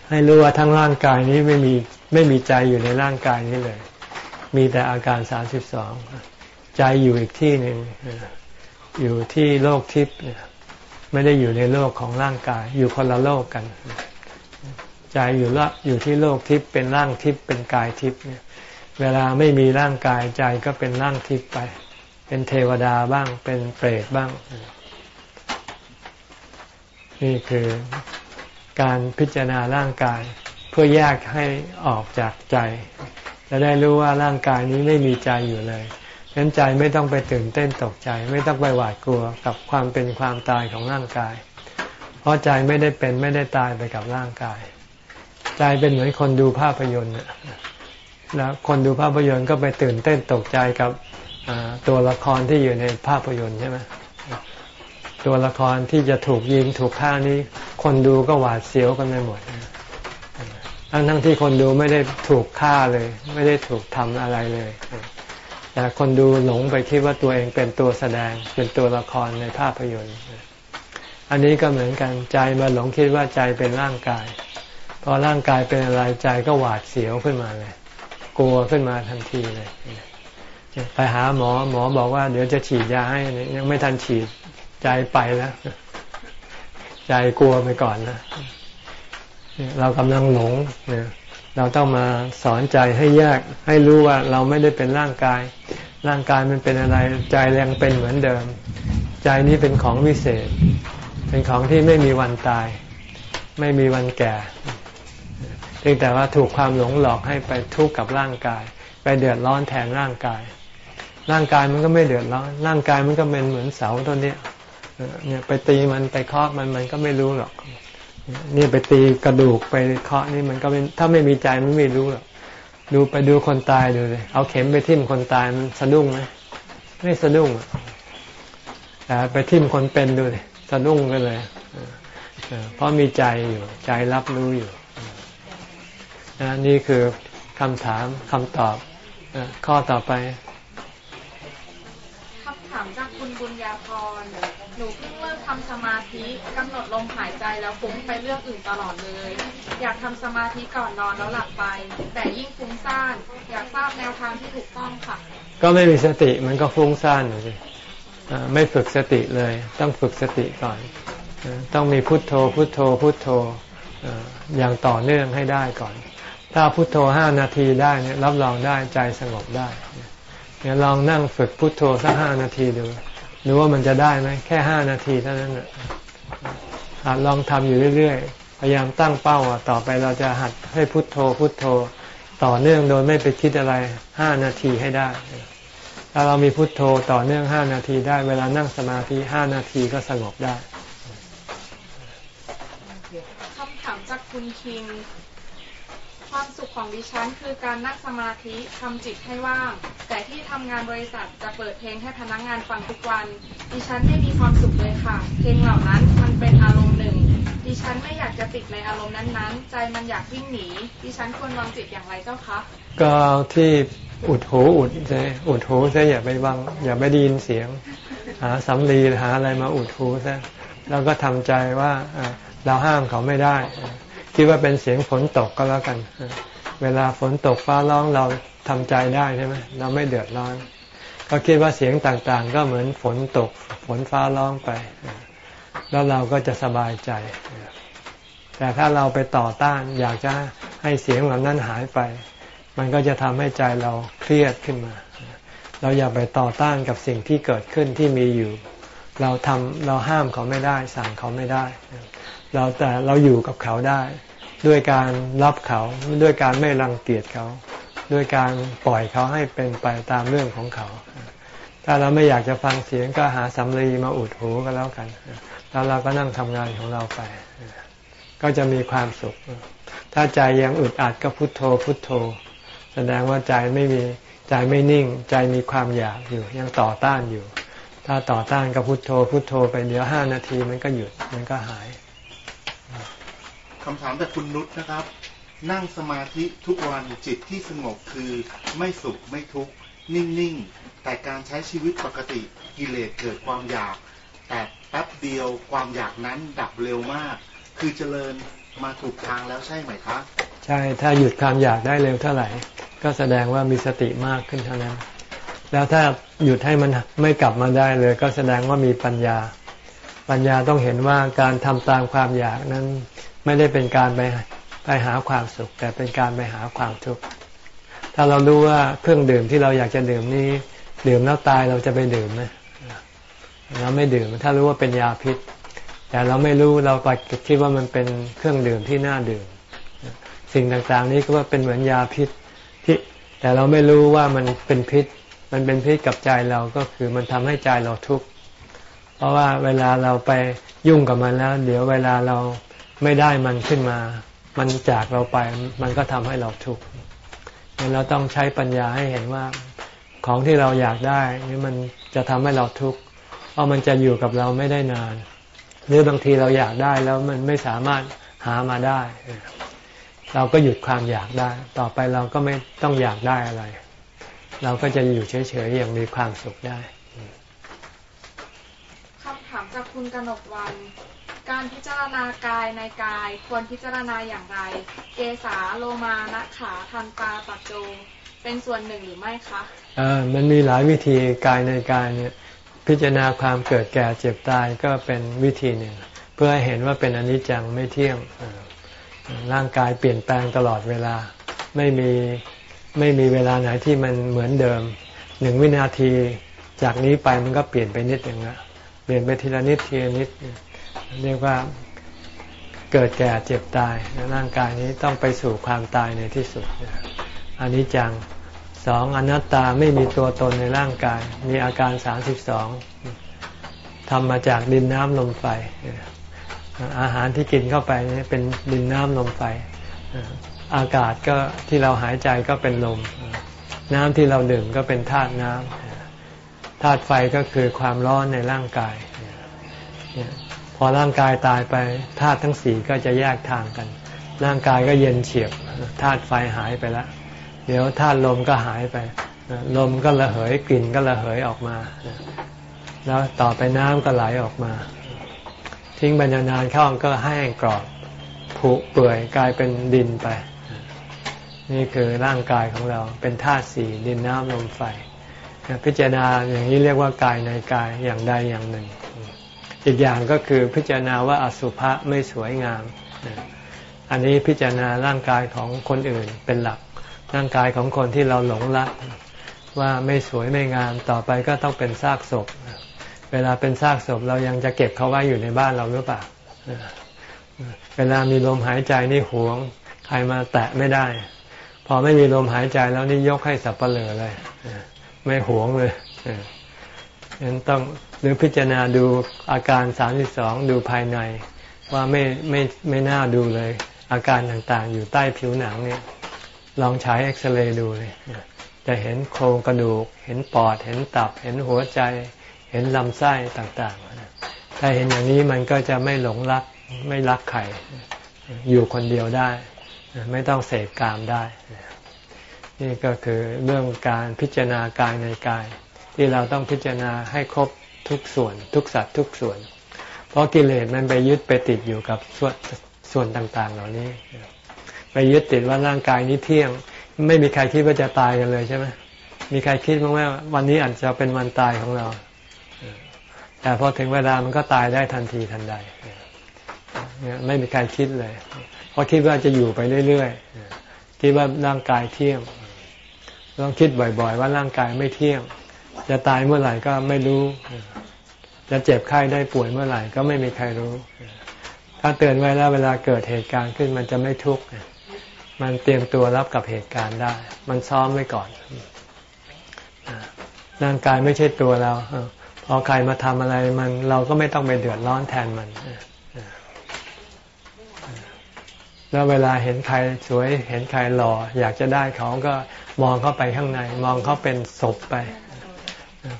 ให้รู้ว่าทั้งร่างกายนี้ไม่มีไม่มีใจอยู่ในร่างกายนี้เลย มีแต่อาการสามสิบสองใจอยู่อีกที่หนึ่งอยู่ที่โลกทิพย์ไม่ได้อยู่ในโลกของร่างกาย อยู่คนละโลกกัน ใจอยู่ละอยู่ที่โลกทิพย์เป็นร่างทิพย์เป็นกายทิพย์เนี่ย เวลาไม่มีร่างกายใจก็เป็นร่างทิพย์ไป เป็นเทวดาบ้าง เป็นเปรตบ้าง นี่คือการพิจารณาร่างกาย เพื่อแยกให้ออกจากใจ จะได้รู้ว่าร่างกายนี้ไม่มีใจอยู่เลยฉะนั้นใจไม่ต้องไปตื่นเต้นตกใจ ไม่ต้องไปหวาดกลัวกับความเป็นความตายของร่างกาย เพราะใจไม่ได้เป็นไม่ได้ตายไปกับร่างกาย ใจเป็นเหมือนคนดูภาพยนตร์ แล้วคนดูภาพยนตร์ก็ไปตื่นเต้นตกใจกับตัวละครที่อยู่ในภาพยนตร์ใช่ไหมตัวละครที่จะถูกยิงถูกฆ่านี้ คนดูก็หวาดเสียวกันไปหมดทั้งทั้งที่คนดูไม่ได้ถูกฆ่าเลย ไม่ได้ถูกทำอะไรเลยแต่คนดูหลงไปคิดว่าตัวเองเป็นตัวแสดงเป็นตัวละครในภาพยนตร์ อันนี้ก็เหมือนกันใจมาหลงคิดว่าใจเป็นร่างกายพอร่างกายเป็นอะไรใจก็หวาดเสียวขึ้นมาเลย กลัวขึ้นมาทันทีเลยไปหาหมอหมอบอกว่า เดี๋ยวจะฉีดยาให้ยังไม่ทันฉีดใจไปแล้ว ใจกลัวไปก่อนนะเรากำลังหลงเนี่ยเราต้องมาสอนใจให้แยก ให้รู้ว่าเราไม่ได้เป็นร่างกาย ร่างกายมันเป็นอะไร ใจยังเป็นเหมือนเดิม ใจนี้เป็นของวิเศษ เป็นของที่ไม่มีวันตาย ไม่มีวันแก่ เพียงแต่ว่าถูกความหลงหลอกให้ไปทุกข์กับร่างกาย ไปเดือดร้อนแทนร่างกาย ร่างกายมันก็ไม่เดือดร้อน ร่างกายมันก็เป็นเหมือนเสาต้นนี้เนี่ยไปตีมันไปเคาะมันมันก็ไม่รู้หรอกนี่ไปตีกระดูกไปเคาะนี่มันก็เป็นถ้าไม่มีใจมันไม่รู้หรอกดูไปดูคนตายดูเลยเอาเข็มไปทิ่มคนตายมันสะดุ้งไหมไม่สะดุ้งแต่ไปทิ่มคนเป็นดูเลยสะดุ้งไปเลยเพราะมีใจอยู่ใจรับรู้อยู่ นะนี่คือคำถามคำตอบข้อต่อไปคำถามจากคุณบุญญาพรหนูเพิ่งเริ่มทำสมาธิกำหนดลมหายใจแล้วฟุ้งไปเรื่องอื่นตลอดเลย อยากทำสมาธิก่อนนอนแล้วหลับไป แต่ยิ่งฟุ้งซ่านอยากทราบแนวทางที่ถูกต้องค่ะ ก็ไม่มีสติมันก็ฟุ้งซ่านอยู่สิไม่ฝึกสติเลย ต้องฝึกสติก่อน ต้องมีพุทโธพุทโธพุทโธอย่างต่อเนื่องให้ได้ก่อน ถ้าพุทโธห้านาทีได้เนี่ยรับรองได้ใจสงบได้เนี่ยลองนั่งฝึกพุทโธสักห้านาทีดูดูว่ามันจะได้ไหมแค่ห้านาทีเท่านั้นนะลองทำอยู่เรื่อยๆ พยายามตั้งเป้าต่อไปเราจะหัดให้พุทโธพุทโธ ต่อเนื่องโดยไม่ไปคิดอะไรห้านาทีให้ได้ถ้าเรามีพุทโธต่อเนื่องห้านาทีได้ เวลานั่งสมาธิห้านาทีก็สงบได้คำถามจากคุณคิง ความสุขของดิฉันคือการนั่งสมาธิทำจิตให้ว่าง แต่ที่ทำงานบริษัทจะเปิดเพลงให้พนักงงานฟังทุกวัน ดิฉันไม่มีความสุขเลยค่ะ เพลงเหล่านั้นมันเป็นอารมณ์หนึ่ง ดิฉันไม่อยากจะติดในอารมณ์นั้นๆ ใจมันอยากวิ่งหนี ดิฉันควรวางจิตอย่างไรเจ้าคะก็ที่อุดหูอุดใช่อุดหูใช่อย่าไปวังอย่าไปได้ยินเสียง หาสำลีหาอะไรมาอุดหูซะแล้วก็ทำใจว่าเราห้ามเขาไม่ได้ คิดว่าเป็นเสียงฝนตกก็แล้วกัน เวลาฝนตกฟ้าร้องเราทำใจได้ใช่ไหมเราไม่เดือดร้อน ก็คิดว่าเสียงต่างๆ ก็เหมือนฝนตกฝนฟ้าร้องไป แล้วเราก็จะสบายใจ แต่ถ้าเราไปต่อต้านอยากจะให้เสียงเหล่านั้นหายไป มันก็จะทำให้ใจเราเครียดขึ้นมา เราอย่าไปต่อต้านกับสิ่งที่เกิดขึ้นที่มีอยู่ เราทำเราห้ามเขาไม่ได้ สั่งเขาไม่ได้ เราแต่เราอยู่กับเขาได้ ด้วยการรับเขาด้วยการไม่รังเกียจเขา ด้วยการปล่อยเขาให้เป็นไปตามเรื่องของเขา ถ้าเราไม่อยากจะฟังเสียงก็หาสำลีมาอุดหูก็แล้วกัน แล้วเราก็นั่งทำงานของเราไป ก็จะมีความสุข ถ้าใจยังอึดอัดก็พุโทโธพุโทโธ แสดงว่าใจไม่มีใจไม่นิ่ง ใจมีความอยากอยู่ ยังต่อต้านอยู่ ถ้าต่อต้านก็พุโทโธพุโทโธไปเดี๋ยวห้านาทีมันก็หยุดมันก็หาย คำถามจากคุณนุชนะครับ นั่งสมาธิทุกวันจิตที่สงบคือไม่สุขไม่ทุกข์นิ่งๆ แต่การใช้ชีวิตปกติกิเลสเกิดความอยาก แต่แป๊บเดียวความอยากนั้นดับเร็วมาก คือเจริญมาถูกทางแล้วใช่ไหมคะใช่ถ้าหยุดความอยากได้เร็วเท่าไหร่ ก็แสดงว่ามีสติมากขึ้นเท่านั้น แล้วถ้าหยุดให้มันไม่กลับมาได้เลย ก็แสดงว่ามีปัญญา ปัญญาต้องเห็นว่าการทำตามความอยากนั้น ไม่ได้เป็นการไปไปหาความสุข แต่เป็นการไปหาความทุกข์ถ้าเรารู้ว่าเครื่องดื่มที่เราอยากจะดื่มนี้ดื่มแล้วตายเราจะไปดื่มไหมเราไม่ดื่มถ้ารู้ว่าเป็นยาพิษ แต่เราไม่รู้เราไปคิดว่ามันเป็นเครื่องดื่มที่น่าดื่ม สิ่งต่างๆนี้ก็ว่าเป็นเหมือนยาพิษที่แต่เราไม่รู้ว่ามันเป็นพิษ มันเป็นพิษกับใจเราก็คือมันทำให้ใจเราทุกข์เพราะว่าเวลาเราไปยุ่งกับมันแล้ว เดี๋ยวเวลาเรา ไม่ได้มันขึ้นมา มันจากเราไปมันก็ทำให้เราทุกข์เราต้องใช้ปัญญาให้เห็นว่าของที่เราอยากได้นี่มันจะทำให้เราทุกข์เพราะมันจะอยู่กับเราไม่ได้นาน หรือบางทีเราอยากได้แล้วมันไม่สามารถหามาได้ เราก็หยุดความอยากได้ ต่อไปเราก็ไม่ต้องอยากได้อะไร เราก็จะอยู่เฉยๆอย่างมีความสุขได้คำถามจากคุณกนกวัน การพิจารณากายในกายควรพิจารณาอย่างไร เกสาโลมานะขาทันตาปัจโจเป็นส่วนหนึ่งหรือไม่คะเออมันมีหลายวิธีกายในกายเนี่ยพิจารณาความเกิดแก่เจ็บตายก็เป็นวิธีหนึ่ง เพื่อให้เห็นว่าเป็นอนิจจังไม่เที่ยงร่างกายเปลี่ยนแปลงตลอดเวลาไม่มีไม่มีเวลาไหนที่มันเหมือนเดิมหนึ่งวินาทีจากนี้ไปมันก็เปลี่ยนไปนิดหนึ่งละเปลี่ยนไปทีละนิดทีละนิด เรียกว่าเกิดแก่เจ็บตายร่างกายนี้ต้องไปสู่ความตายในที่สุดอันนี้จังสองอนัตตาไม่มีตัวตนในร่างกาย มีอาการสามสิบสองทำมาจากดินน้ำลมไฟ อาหารที่กินเข้าไปนี่เป็นดินน้ำลมไฟ อากาศก็ที่เราหายใจก็เป็นลม น้ำที่เราดื่มก็เป็นธาตุน้ำธาตุไฟก็คือความร้อนในร่างกาย พอร่างกายตายไปธาตุทั้งสี่ก็จะแยกทางกัน ร่างกายก็เย็นเฉียบธาตุไฟหายไปแล้วเดี๋ยวธาตุลมก็หายไป ลมก็ระเหยกลิ่นก็ระเหยออกมา แล้วต่อไปน้ำก็ไหลออกมา ทิ้งบรรยานานเข้าก็แห้งกรอบผุเปื่อยกลายเป็นดินไป นี่คือร่างกายของเราเป็นธาตุสี่ดินน้ำลมไฟ พิจารณาอย่างนี้เรียกว่ากายในกายอย่างใดอย่างหนึ่ง อีกอย่างก็คือพิจารณาว่าอสุภะไม่สวยงาม อันนี้พิจารณาร่างกายของคนอื่นเป็นหลัก ร่างกายของคนที่เราหลงรักว่าไม่สวยไม่งามต่อไปก็ต้องเป็นซากศพ เวลาเป็นซากศพเรายังจะเก็บเขาไว้อยู่ในบ้านเราหรือเปล่า เวลามีลมหายใจนี่หวง ใครมาแตะไม่ได้ พอไม่มีลมหายใจแล้วนี่ยกให้สับเปลือเลย ไม่หวงเลยนั้นต้อง หรือพิจารณาดูอาการสามสิบสองดูภายใน ว่าไม่ไม่ไม่น่าดูเลย อาการต่างๆ อยู่ใต้ผิวหนังเนี่ย ลองใช้เอ็กซเรย์ดูเลยจะเห็นโครงกระดูก เห็นปอด เห็นตับ เห็นหัวใจ เห็นลำไส้ต่างๆ ถ้าเห็นอย่างนี้มันก็จะไม่หลงรัก ไม่รักใคร อยู่คนเดียวได้ ไม่ต้องเสพกามได้ นี่ก็คือเรื่องการพิจารณากายในกาย ที่เราต้องพิจารณาให้ครบ ทุกส่วน ทุกสัตว์ทุกส่วน เพราะกิเลสมันไปยึดไปติดอยู่กับส่วนส่วนต่างๆ เหล่านี้ ไปยึดติดว่าร่างกายนี้เที่ยง ไม่มีใครคิดว่าจะตายกันเลยใช่ไหมมีใครคิดบ้างไหมวันนี้อาจจะเป็นวันตายของเรา แต่พอถึงเวลามันก็ตายได้ทันทีทันใดไม่มีใครคิดเลย เพราะคิดว่าจะอยู่ไปเรื่อยๆคิดว่าร่างกายเที่ยงต้องคิดบ่อย ๆ ว่าร่างกายไม่เที่ยง จะตายเมื่อไหร่ก็ไม่รู้ จะเจ็บไข้ได้ป่วยเมื่อไหร่ก็ไม่มีใครรู้ ถ้าเตือนไว้แล้วเวลาเกิดเหตุการณ์ขึ้นมันจะไม่ทุกข์มันเตรียมตัวรับกับเหตุการณ์ได้ มันซ้อมไว้ก่อนร่างกายไม่ใช่ตัวเราพอใครมาทำอะไรมันเราก็ไม่ต้องไปเดือดร้อนแทนมันแล้วเวลาเห็นใครสวยเห็นใครหล่ออยากจะได้เขาก็มองเข้าไปข้างใน มองเขาเป็นศพไป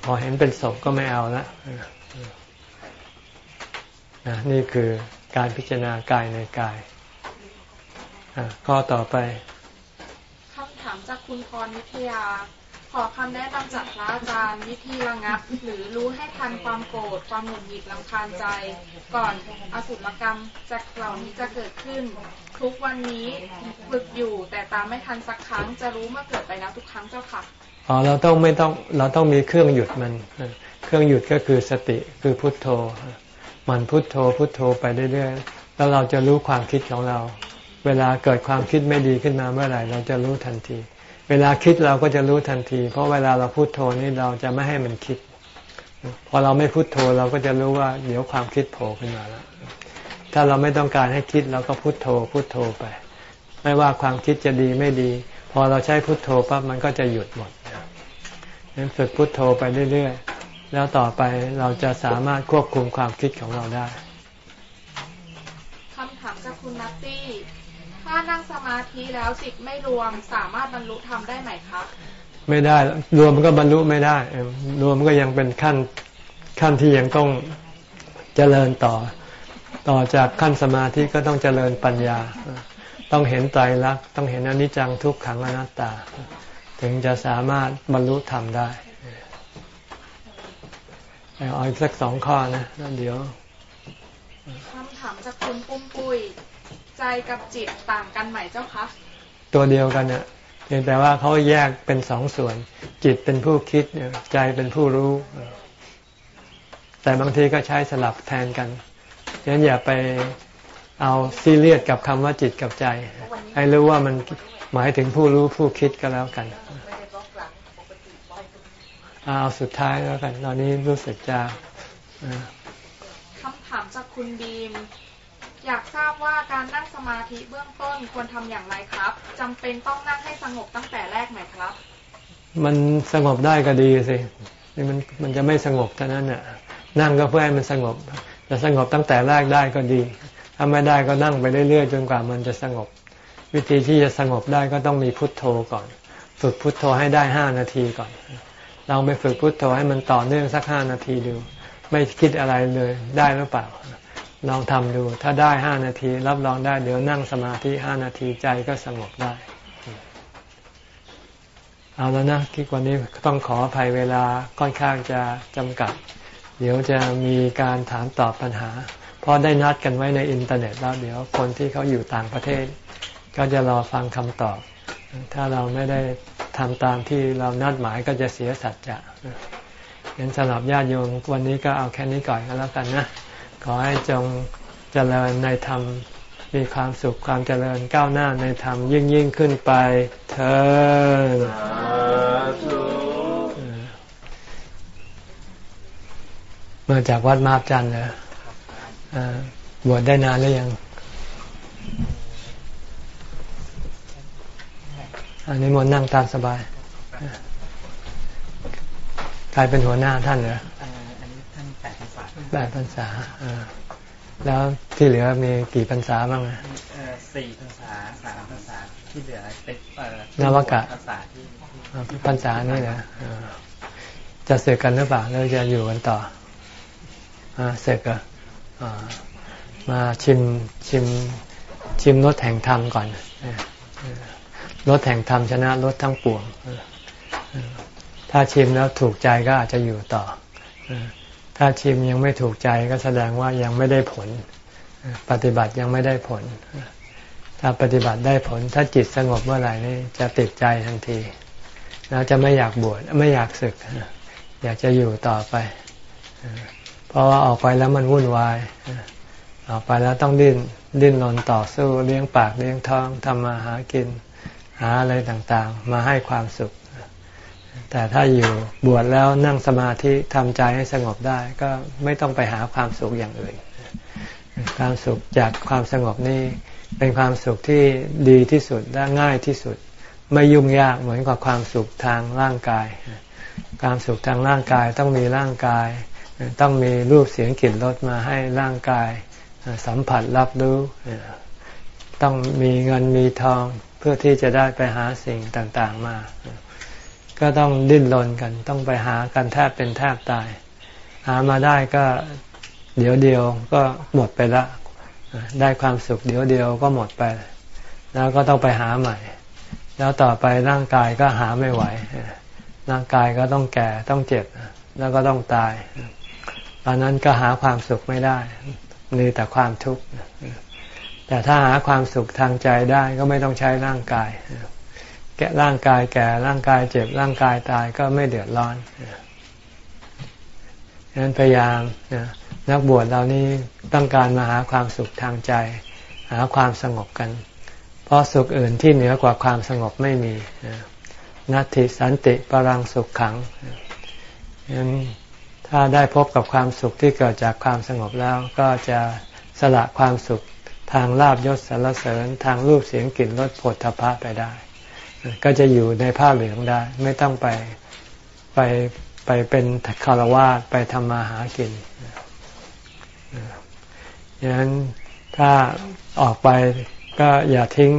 พอเห็นเป็นศพก็ไม่เอาละ นี่คือการพิจารณากายในกายข้อต่อไปคำถามจากคุณพรวิทยา ขอคำแนะนำจากพระอาจารย์วิธีระงับ หรือรู้ให้ทันความโกรธความหงุดหงิดลำคาญใจ ก่อนอสุรกรรมจากเหล่านี้จะเกิดขึ้น ทุกวันนี้ฝึกอยู่แต่ตามไม่ทันสักครั้งจะรู้เมื่อเกิดไปแล้วทุกครั้งเจ้าค่ะอ๋อเราต้องไม่ต้องเราต้องมีเครื่องหยุดมัน เครื่องหยุดก็คือสติคือพุทโธ มันพุทโธพุทโธไปเรื่อยๆ แล้วเราจะรู้ความคิดของเรา เวลาเกิดความคิดไม่ดีขึ้นมาเมื่อไหร่ เราจะรู้ทันที เวลาคิดเราก็จะรู้ทันที เพราะเวลาเราพุทโธนี่เราจะไม่ให้มันคิด พอเราไม่พุทโธเราก็จะรู้ว่าเดี๋ยวความคิดโผล่ขึ้นมาแล้ว ถ้าเราไม่ต้องการให้คิดเราก็พุทโธพุทโธไป ไม่ว่าความคิดจะดีไม่ดี พอเราใช้พุทโธปั๊บมันก็จะหยุดหมดนั้นฝึกพุทโธไปเรื่อยๆ แล้วต่อไปเราจะสามารถควบคุมความคิดของเราได้คำถามจากคุณนัตตี้ ถ้านั่งสมาธิแล้วจิตไม่รวมสามารถบรรลุธรรมได้ไหมครับ ไม่ได้รวมก็บรรลุไม่ได้เออรวมก็ยังเป็นขั้นขั้นที่ยังต้องเจริญต่อ ต่อจากขั้นสมาธิก็ต้องเจริญปัญญา ต้องเห็นไตรลักษณ์ต้องเห็นอนิจจังทุกขังอนัตตา ถึงจะสามารถบรรลุธรรมได้ เอาอีกสักสองข้อนะแล้วเดี๋ยวคำถามจากคุณปุ้มปุยใจกับจิตต่างกันไหมเจ้าคะตัวเดียวกันเนี่ยเพียงแต่ว่าเขาแยกเป็นสองส่วน จิตเป็นผู้คิดเนี่ยใจเป็นผู้รู้ แต่บางทีก็ใช้สลับแทนกันฉะนั้นอย่าไปเอาซีเรียสกับคำว่าจิตกับใจ ให้รู้ว่ามันหมายถึงผู้รู้ผู้คิดก็แล้วกัน เอาสุดท้ายแล้วกัน ตอนนี้รู้สึกจะอ่าคำถามจากคุณบีม อยากทราบว่าการนั่งสมาธิเบื้องต้นควรทำอย่างไรครับจำเป็นต้องนั่งให้สงบตั้งแต่แรกไหมครับ มันสงบได้ก็ดีสินี่มันมันจะไม่สงบเท่านั้นน่ะ นั่งก็เพื่อให้มันสงบจะสงบตั้งแต่แรกได้ก็ดีถ้าไม่ได้ก็นั่งไปเรื่อยๆจนกว่ามันจะสงบ วิธีที่จะสงบได้ก็ต้องมีพุทโธก่อน ฝึกพุทโธให้ได้ห้านาทีก่อน เราไปฝึกพุทโธให้มันต่อเนื่องสักห้านาทีดู ไม่คิดอะไรเลยได้หรือเปล่า ลองทำดู ถ้าได้ห้านาที รับรองได้เดี๋ยวนั่งสมาธิห้านาทีใจก็สงบได้ เอาแล้วนะคิดวันนี้ต้องขออภัยเวลาค่อนข้างจะจำกัด เดี๋ยวจะมีการถามตอบปัญหา เพราะได้นัดกันไว้ในอินเทอร์เน็ตแล้วเดี๋ยวคนที่เขาอยู่ต่างประเทศ ก็จะรอฟังคำตอบ ถ้าเราไม่ได้ ทำตามที่เรานัดหมายก็จะเสียสัจจะงั้นสำหรับญาติโยมวันนี้ก็เอาแค่นี้ก่อนก็แล้วกันนะ ขอให้จงเจริญในธรรม มีความสุขความเจริญก้าวหน้าในธรรมยิ่งยิ่งขึ้นไปเธอมาจากวัดมาบจันทร์เหรอบวชได้นานหรือยัง อันนี้มนต์นั่งตามสบายใครเป็นหัวหน้าท่านเหรอเอ่ออันนี้ท่านแปดพรรษาแปดพรรษาอ่าแล้วที่เหลือมีกี่พรรษาบ้างอะเอ่อสี่พรรษาสามพรรษาที่เหลือเป็นเอ่อนวกะพรรษาที่อ่าพรรษานี่นะอ่าจะเสกกันหรือเปล่าแล้วจะอยู่กันต่ออ่าเสกเหรออ่ามาชิมชิมชิมรสแห่งธรรมก่อน รสแห่งธรรมชนะรสทั้งปวง ถ้าชิมแล้วถูกใจก็อาจจะอยู่ต่อ ถ้าชิมยังไม่ถูกใจก็แสดงว่ายังไม่ได้ผล ปฏิบัติยังไม่ได้ผล ถ้าปฏิบัติได้ผล ถ้าจิตสงบเมื่อไหร่นี่จะติดใจทันทีแล้วจะไม่อยากบวชไม่อยากศึก อยากจะอยู่ต่อไป เพราะว่าออกไปแล้วมันวุ่นวาย ออกไปแล้วต้องดิ้นดิ้นรนต่อสู้เลี้ยงปากเลี้ยงท้องทำมาหากิน หาอะไรต่างๆ มาให้ความสุข แต่ถ้าอยู่บวชแล้วนั่งสมาธิทำใจให้สงบได้ ก็ไม่ต้องไปหาความสุขอย่างอื่น ความสุขจากความสงบนี่เป็นความสุขที่ดีที่สุดและง่ายที่สุด ไม่ยุ่งยากเหมือนกับความสุขทางร่างกาย ความสุขทางร่างกายต้องมีร่างกาย ต้องมีรูปเสียงกลิ่นรสมาให้ร่างกายสัมผัสรับรู้ต้องมีเงินมีทอง เพื่อที่จะได้ไปหาสิ่งต่างๆมา ก็ต้องดิ้นรนกัน ต้องไปหากันแทบเป็นแทบตาย หามาได้ก็เดี๋ยวเดียวก็หมดไปละ ได้ความสุขเดี๋ยวเดียวก็หมดไป แล้วก็ต้องไปหาใหม่ แล้วต่อไปร่างกายก็หาไม่ไหว ร่างกายก็ต้องแก่ต้องเจ็บ แล้วก็ต้องตาย ตอนนั้นก็หาความสุขไม่ได้มีแต่ความทุกข์ แต่ถ้าหาความสุขทางใจได้ก็ไม่ต้องใช้ร่างกาย แกะร่างกายแก่ร่างกายเจ็บร่างกายตายก็ไม่เดือดร้อนฉะนั้นพยายามนักบวชเรานี้ต้องการมาหาความสุขทางใจ หาความสงบกัน เพราะสุขอื่นที่เหนือกว่าความสงบไม่มีนัตติสันติปรังสุขขังฉะนั้นถ้าได้พบกับความสุขที่เกิดจากความสงบแล้วก็จะสละความสุข ทางลาบยศสารเสริญ ทางรูปเสียงกลิ่นรสผลทพะไปได้ ก็จะอยู่ในผ้าเหลืองได้ ไม่ต้องไปไปไปเป็นคารวาสไปทำมาหากินดังนั้นถ้าออกไปก็อย่าทิ้ง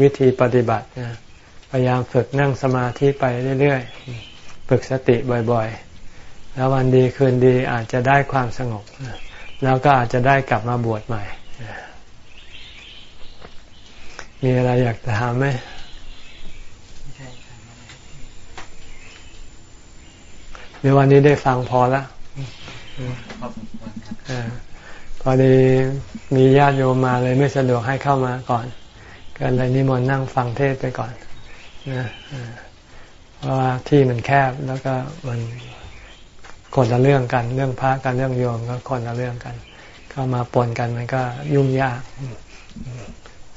วิธีปฏิบัติพยายามฝึกนั่งสมาธิไปเรื่อยๆ ฝึกสติบ่อยๆ แล้ววันดีคืนดีอาจจะได้ความสงบ แล้วก็อาจจะได้กลับมาบวชใหม่ มีอะไรอยากจะถามไหมในวันนี้ได้ฟังพอแล้วพอสมควรครับพอดีมีญาติโยมมาเลยไม่สะดวกให้เข้ามาก่อนก็เลยนิมนต์นั่งฟังเทศไปก่อนนะเพราะว่าที่มันแคบแล้วก็มันคนละเรื่องกัน เรื่องพระกันเรื่องโยมก็คนละเรื่องกัน เข้ามาปนกันมันก็ยุ่งยาก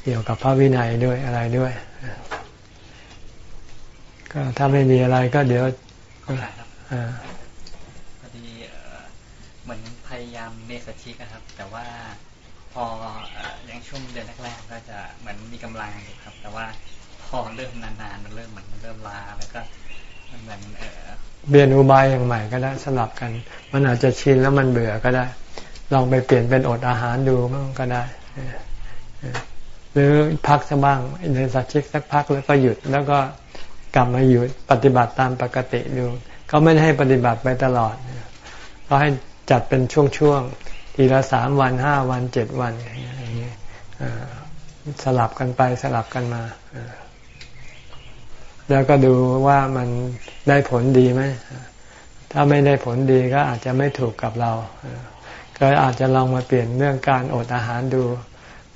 เกี่ยวกับพระวินัยด้วยอะไรด้วย ก็ถ้าไม่มีอะไรก็เดี๋ยวอ่าพยายามเมสชิกครับ แต่ว่าพออย่างช่วงเดือนแรกๆก็จะเหมือนมีกำลังอยู่ครับ แต่ว่าพอเริ่มนานๆมันเริ่มเหมือนเริ่มลาแล้วก็มันเหมือนเปลี่ยนอุบายอย่างใหม่ก็ได้สลับกัน มันอาจจะชินแล้วมันเบื่อก็ได้ ลองไปเปลี่ยนเป็นอดอาหารดูมั่งก็ได้ หรือพักสักบ้างในสักชิกสักพักแล้วก็หยุดแล้วก็กลับมาหยุดปฏิบัติตามปกติดูเขาไม่ได้ให้ปฏิบัติไปตลอดเขาให้จัดเป็นช่วงๆทีละสามวันห้าวันเจ็ดวันอย่างนี้ยสลับกันไปสลับกันมา แล้วก็ดูว่ามันได้ผลดีไหมถ้าไม่ได้ผลดีก็อาจจะไม่ถูกกับเราก็อาจจะลองมาเปลี่ยนเรื่องการอดอาหารดู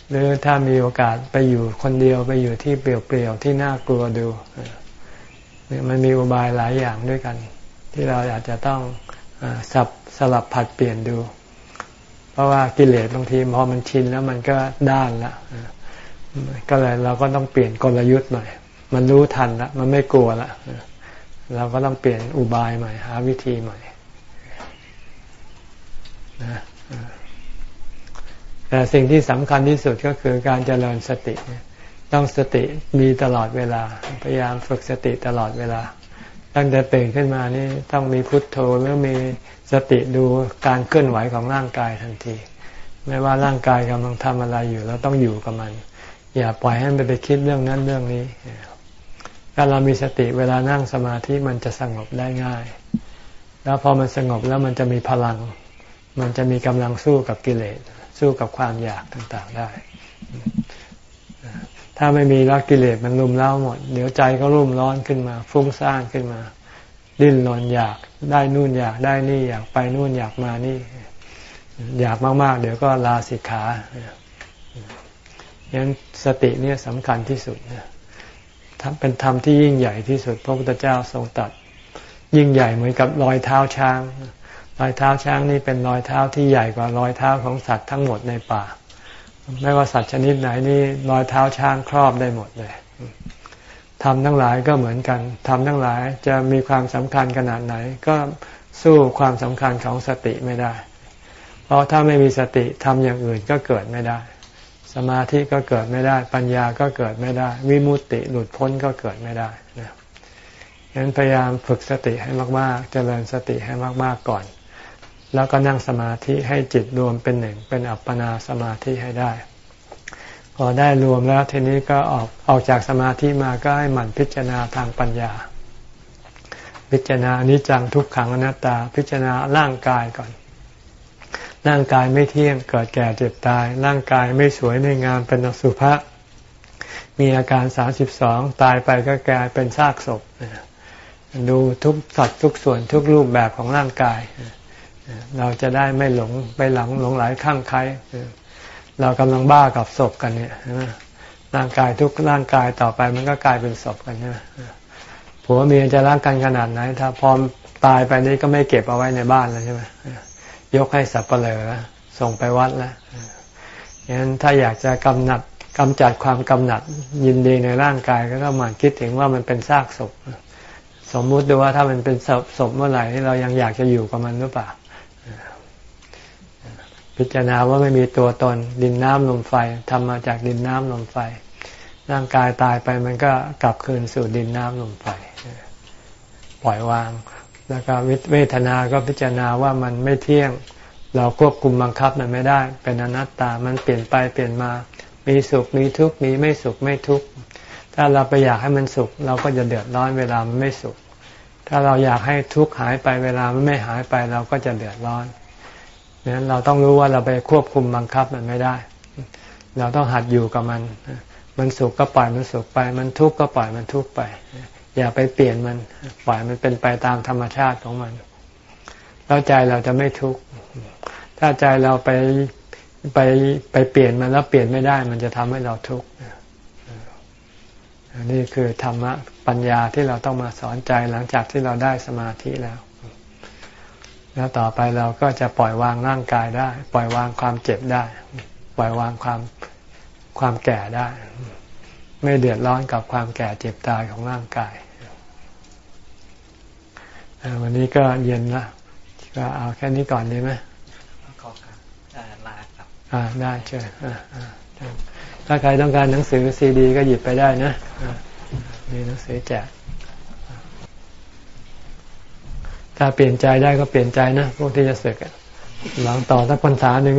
หรือถ้ามีโอกาสไปอยู่คนเดียวไปอยู่ที่เปลี่ยวๆที่น่ากลัวดูเนี่ยมันมีอุบายหลายอย่างด้วยกัน ที่เราอาจจะต้องสับสลับผัดเปลี่ยนดู เพราะว่ากิเลสบางทีพอมันชินแล้วมันก็ด้านละก็เลยเราก็ต้องเปลี่ยนกลยุทธ์หม่อย มันรู้ทันละมันไม่กลัวละเราก็ต้องเปลี่ยนอุบายใหม่หาวิธีใหม่นะ แต่สิ่งที่สำคัญที่สุดก็คือการเจริญสติ ต้องสติมีตลอดเวลา พยายามฝึกสติตลอดเวลา ตั้งแต่ตื่นขึ้นมานี่ต้องมีพุทโธหรือมีสติดูการเคลื่อนไหวของร่างกายทันที ไม่ว่าร่างกายกำลังทำอะไรอยู่เราต้องอยู่กับมัน อย่าปล่อยให้มันไปคิดเรื่องนั้นเรื่องนี้ถ้าเรามีสติเวลานั่งสมาธิมันจะสงบได้ง่าย แล้วพอมันสงบแล้วมันจะมีพลัง มันจะมีกำลังสู้กับกิเลส สู้กับความอยากต่างๆได้ ถ้าไม่มีรักกิเลสมันรุมเล้าหมด เดี๋ยวใจก็รุ่มร้อนขึ้นมา ฟุ้งซ่านขึ้นมา ดิ้นรนอยากได้นู่นอยากได้นี่อยากไปนู่นอยากมานี่ อยากมากๆ เดี๋ยวก็ลาสิกขาฉะนั้นสติเนี่ยสำคัญที่สุดเป็นธรรมที่ยิ่งใหญ่ที่สุด พระพุทธเจ้าทรงตัดยิ่งใหญ่เหมือนกับรอยเท้าช้าง รอยเท้าช้างนี่เป็นรอยเท้าที่ใหญ่กว่ารอยเท้าของสัตว์ทั้งหมดในป่า ไม่ว่าสัตว์ชนิดไหนนี่รอยเท้าช้างครอบได้หมดเลยทำทั้งหลายก็เหมือนกันทำทั้งหลายจะมีความสำคัญขนาดไหน ก็สู้ความสำคัญของสติไม่ได้ เพราะถ้าไม่มีสติทำอย่างอื่นก็เกิดไม่ได้ สมาธิก็เกิดไม่ได้ ปัญญาก็เกิดไม่ได้ วิมุตติหลุดพ้นก็เกิดไม่ได้นะฉะนั้นพยายามฝึกสติให้มากๆ เจริญสติให้มากๆก่อน แล้วก็นั่งสมาธิให้จิตรวมเป็นหนึ่ง เป็นอัปปนาสมาธิให้ได้ พอได้รวมแล้วทีนี้ก็ออกออกจากสมาธิมาก็ให้หมั่นพิจารณาทางปัญญา พิจารณาอนิจจังทุกขังอนัตตา พิจารณาร่างกายก่อน ร่างกายไม่เที่ยงเกิดแก่เจ็บตาย ร่างกายไม่สวยไม่งามเป็นอสุภะมีอาการสาสิบสองตายไปก็กลายเป็นซากศพดูทุกสัตว์ทุกส่วนทุกรูปแบบของร่างกาย เราจะได้ไม่หลงไปหลังหลงไหลข้างใครเรากำลังบ้ากับศพกันเนี่ยร่างกายทุกร่างกายต่อไปมันก็กลายเป็นศพกันใช่ไหมผัวเมียจะรักกันขนาดไหน ถ้าพอตายไปนี้ก็ไม่เก็บเอาไว้ในบ้านแล้วใช่ไหมยกให้สับเปลือส่งไปวัดแล้วฉะนั้นถ้าอยากจะกำหนัดกำจัดความกำหนัดยินดีในร่างกายก็ต้องมาคิดถึงว่ามันเป็นซากศพ สมมุติดูว่าถ้ามันเป็นศพเมื่อไหร่เรายังอยากจะอยู่กับมันหรือเปล่า พิจารณาว่าไม่มีตัวตน ดินน้ำลมไฟทำมาจากดินน้ำลมไฟ ร่างกายตายไปมันก็กลับคืนสู่ดินน้ำลมไฟ ปล่อยวาง แล้วก็เวทนา ก็พิจารณาว่ามันไม่เที่ยง เราควบคุมบังคับมันไม่ได้ เป็นอนัตตา มันเปลี่ยนไปเปลี่ยนมา มีสุขมีทุกข์มีไม่สุขไม่ทุกข์ ถ้าเราไปอยากให้มันสุข เราก็จะเดือดร้อนเวลามันไม่สุข ถ้าเราอยากให้ทุกข์หายไปเวลามันไม่หายไปเราก็จะเดือดร้อน นั้นเราต้องรู้ว่าเราไปควบคุมบังคับมันไม่ได้ เราต้องหัดอยู่กับมัน มันสุขก็ปล่อยมันสุขไป มันทุกข์ก็ปล่อยมันทุกข์ไป อย่าไปเปลี่ยนมัน ปล่อยมันเป็นไปตามธรรมชาติของมัน แล้วใจเราจะไม่ทุกข์ ถ้าใจเราไปไปไปเปลี่ยนมันแล้วเปลี่ยนไม่ได้ มันจะทำให้เราทุกข์นี่คือธรรมะปัญญาที่เราต้องมาสอนใจหลังจากที่เราได้สมาธิแล้ว แล้วต่อไปเราก็จะปล่อยวางร่างกายได้ ปล่อยวางความเจ็บได้ ปล่อยวางความความแก่ได้ ไม่เดือดร้อนกับความแก่เจ็บตายของร่างกาย วันนี้ก็เย็นละก็เอาแค่นี้ก่อนดีไหมขอครับลาครับอ่าได้เชิญถ้าใครต้องการหนังสือซีดี ก็หยิบไปได้นะมีหนังสือแจก ถ้าเปลี่ยนใจได้ก็เปลี่ยนใจนะพวกที่จะศึกหลังต่อสักพรรษาหนึ่ง